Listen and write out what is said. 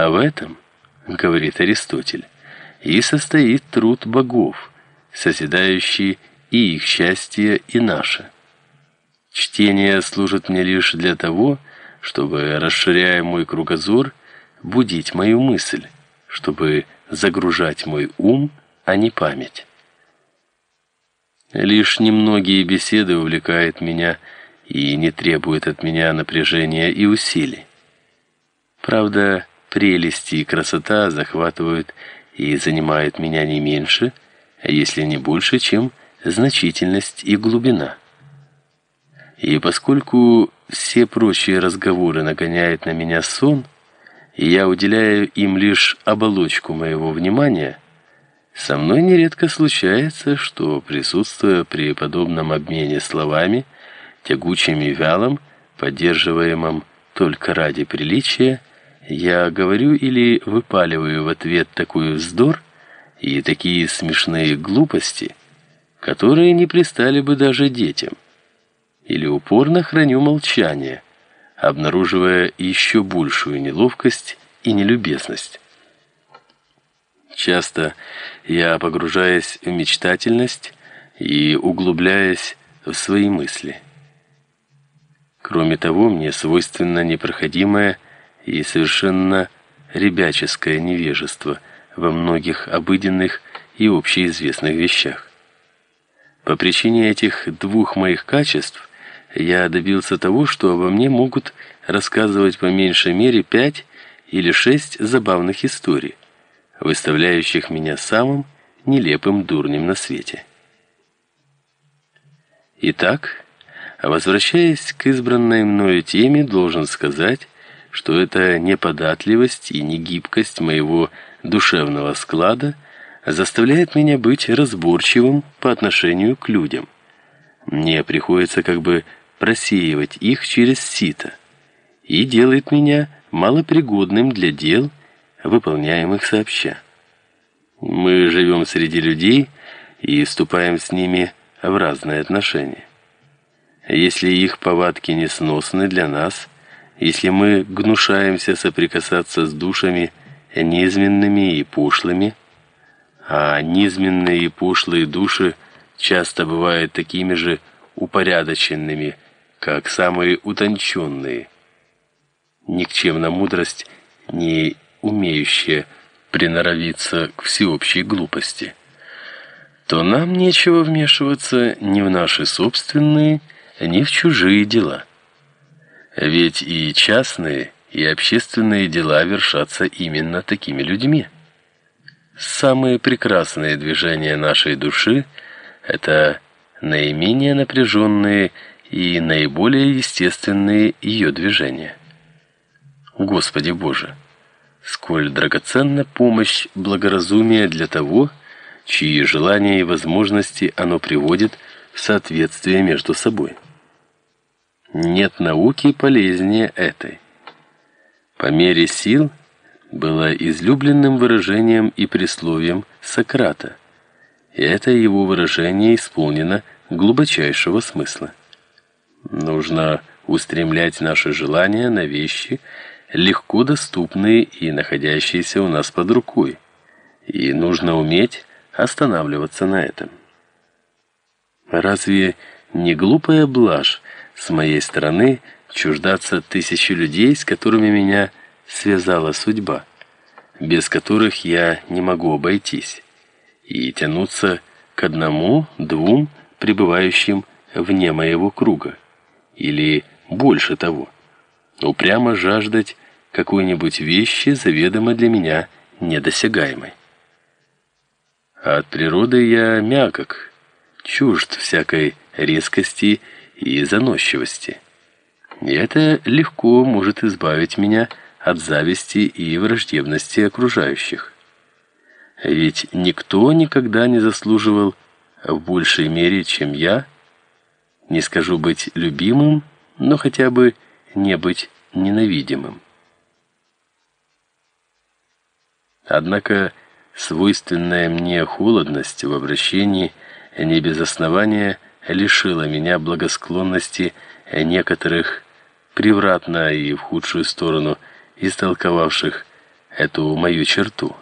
А в этом, говорит Аристотель, и состоит труд богов, созидающий и их счастье, и наше. Чтение служит мне лишь для того, чтобы, расширяя мой кругозор, будить мою мысль, чтобы загружать мой ум, а не память. Лишь немногие беседы увлекают меня и не требуют от меня напряжения и усилий. Правда, прелести и красота захватывают и занимают меня не меньше, если не больше, чем значительность и глубина. И поскольку все прочие разговоры нагоняют на меня сон, и я уделяю им лишь оболочку моего внимания, со мной нередко случается, что, присутствуя при подобном обмене словами, тягучим и вялым, поддерживаемым только ради приличия, я говорю или выпаливаю в ответ такой вздор и такие смешные глупости, которые не пристали бы даже детям, или упорно храню молчание, обнаруживая еще большую неловкость и нелюбезность. Часто я погружаюсь в мечтательность и углубляясь в свои мысли. Кроме того, мне свойственно непроходимое и совершенно ребяческое невежество во многих обыденных и общеизвестных вещах. По причине этих двух моих качеств я добился того, что обо мне могут рассказывать по меньшей мере пять или шесть забавных историй, выставляющих меня самым нелепым дурнем на свете. Итак, возвращаясь к избранной мною теме, должен сказать, что это не податливость и не гибкость моего душевного склада заставляет меня быть разборчивым по отношению к людям. Мне приходится как бы просеивать их через сито и делает меня малопригодным для дел, выполняемых сообща. Мы живем среди людей и вступаем с ними в разные отношения. Если их повадки несносны для нас, если мы гнушаемся соприкасаться с душами низменными и пошлыми, а низменные и пошлые души часто бывают такими же упорядоченными, как самые утонченные. Никчемна мудрость, не умеющая приноровиться к всеобщей глупости. То нам нечего вмешиваться ни в наши собственные, ни в чужие дела. Ведь и частные, и общественные дела вершатся именно такими людьми. Самые прекрасные движения нашей души это наименее напряженные и наиболее естественные ее движения. Господи Боже, сколь драгоценна помощь благоразумия для того, чьи желания и возможности оно приводит в соответствие между собой. Нет науки полезнее этой. По мере сил было излюбленным выражением и присловием Сократа. И это его выражение исполнено глубочайшего смысла. Нужно устремлять наши желания на вещи, легко доступные и находящиеся у нас под рукой. И нужно уметь останавливаться на этом. Разве не глупая блажь с моей стороны чуждаться тысячи людей, с которыми меня связала судьба, без которых я не могу обойтись, и тянуться к одному, двум пребывающим вне моего круга, или больше того, упрямо жаждать какой-нибудь вещи, заведомо для меня недосягаемой. А от природы я мягок, чужд всякой резкости и заносчивости. И это легко может избавить меня от зависти и враждебности окружающих. Ведь никто никогда не заслуживал в большей мере, чем я, не скажу быть любимым, но хотя бы не быть ненавидимым. Однако свойственная мне холодность в обращении не без основания – лишила меня благосклонности некоторых превратно и в худшую сторону истолковавших эту мою черту.